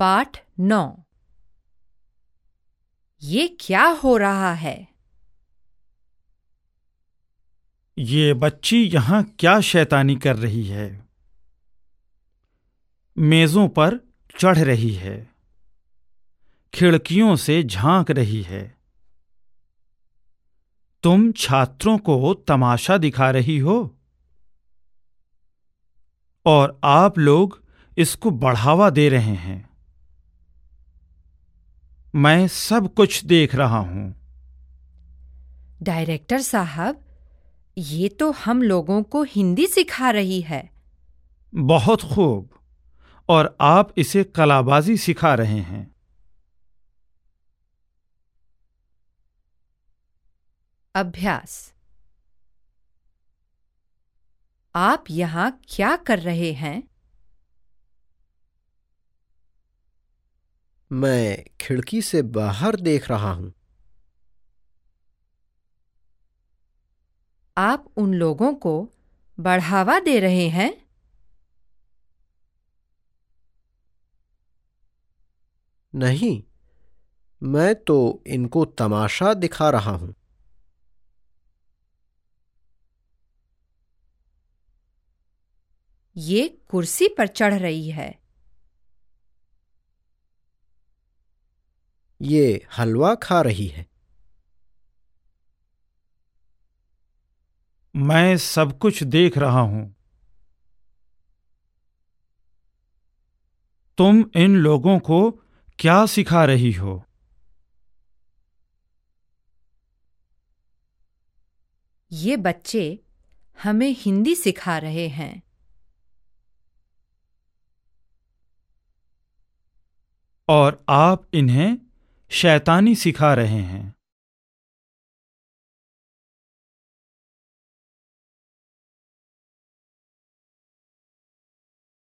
पाठ नौ। ये क्या हो रहा है? ये बच्ची यहाँ क्या शैतानी कर रही है? मेजों पर चढ़ रही है। खिड़कियों से झाँक रही है। तुम छात्रों को तमाशा दिखा रही हो? और आप लोग इसको बढ़ावा दे रहे हैं। मैं सब कुछ देख रहा हूँ। डायरेक्टर साहब ये तो हम लोगों को हिंदी सिखा रही है। बहुत खूब। और आप इसे कलाबाजी सिखा रहे हैं। अभ्यास। आप यहाँ क्या कर रहे हैं? मैं खिड़की से बाहर देख रहा हूँ। आप उन लोगों को बढ़ावा दे रहे हैं? नहीं मैं तो इनको तमाशा दिखा रहा हूँ। ये कुर्सी पर चढ़ रही है। ये हलवा खा रही है। मैं सब कुछ देख रहा हूँ। तुम इन लोगों को क्या सिखा रही हो? ये बच्चे हमें हिंदी सिखा रहे हैं। और आप इन्हें शैतानी सिखा रहे हैं।